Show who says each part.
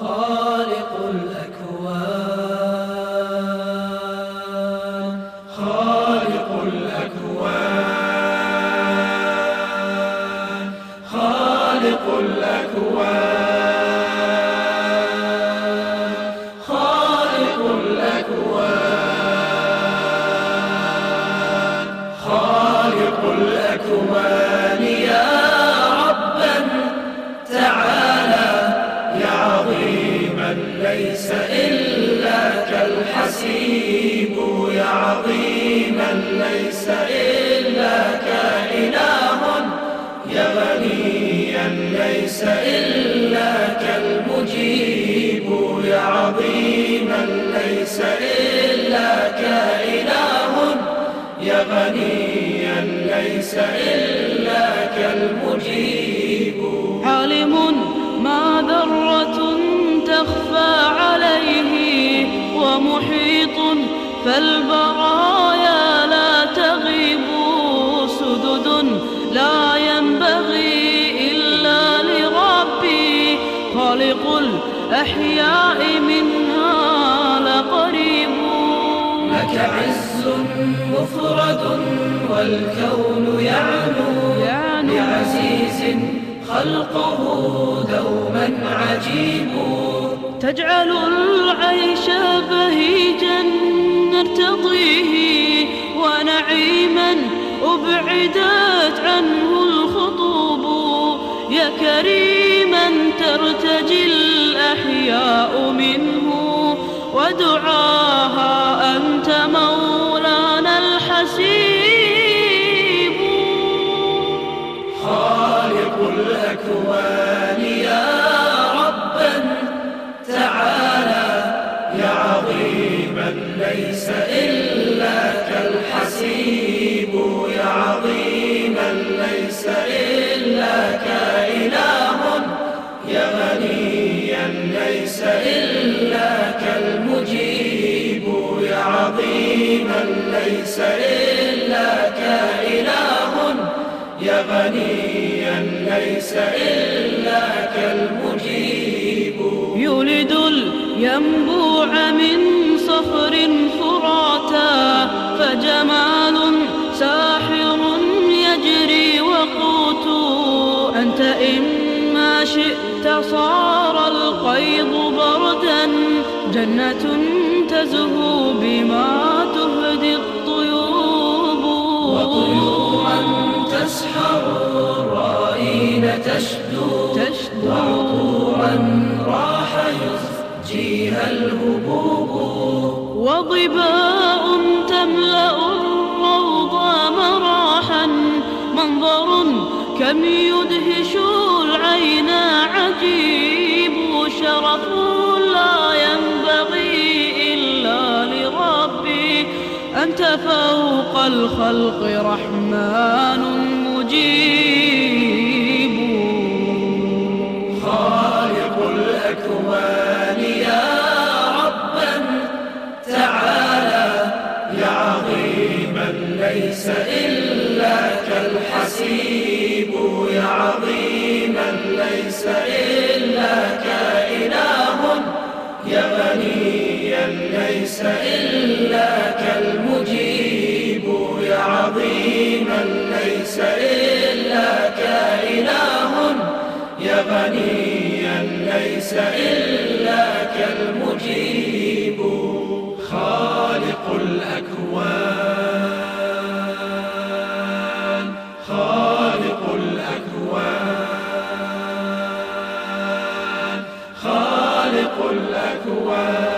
Speaker 1: خالق ليس إلا كالحسيب يا عظيما ليس إلا كإله يا غنيا ليس إلا كالمجيب يا عظيما ليس إلا كإله يا غنيا ليس إلا كالمجيب.
Speaker 2: عالم ما ذرة تخفى فالبرايا لا تغيب سدد لا ينبغي إلا لربي. خالق الأحياء منها لقريب.
Speaker 1: لك عز مفرد والكون يعنو بعزيز خلقه دوما عجيب.
Speaker 2: تجعل العيش بهيجا. أبعدت عنه الخطوب. يا كريما ترتجي الأحياء منه ودعاها أنت مولانا الحسيب.
Speaker 1: خالق الأكوان يا ربا تعالى يا عظيما ليس إلا كالحسيب يا عظيما ليس إلا كإله يا غنيا ليس إلا كالمجيب يا عظيما ليس إلا كإله يا غنيا ليس إلا كالمجيب.
Speaker 2: يولد الينبوع من صخر فراتا فجمال ساحر يجري وقوت. أنت إما شئت صار القيض بردا جنة تزهو بما تهدي الطيوب.
Speaker 1: وطيورا تسحر الرائين تشدو.
Speaker 2: تشدو.
Speaker 1: وعطورا يسجيها الهبوب.
Speaker 2: وضباء تملأ الروض مراحا. منظر كم يدهش العين عجيب. شرف لا ينبغي إلا لربي. أنت فوق الخلق رحمن مجيب.
Speaker 1: ليس إلا كالحسيب يا عظيما ليس إلا كإله. يا غنيا ليس إلا كالمجيب يا عظيما ليس إلا كإله. يا غنيا ليس إلا كالمجيب خالق الأكوان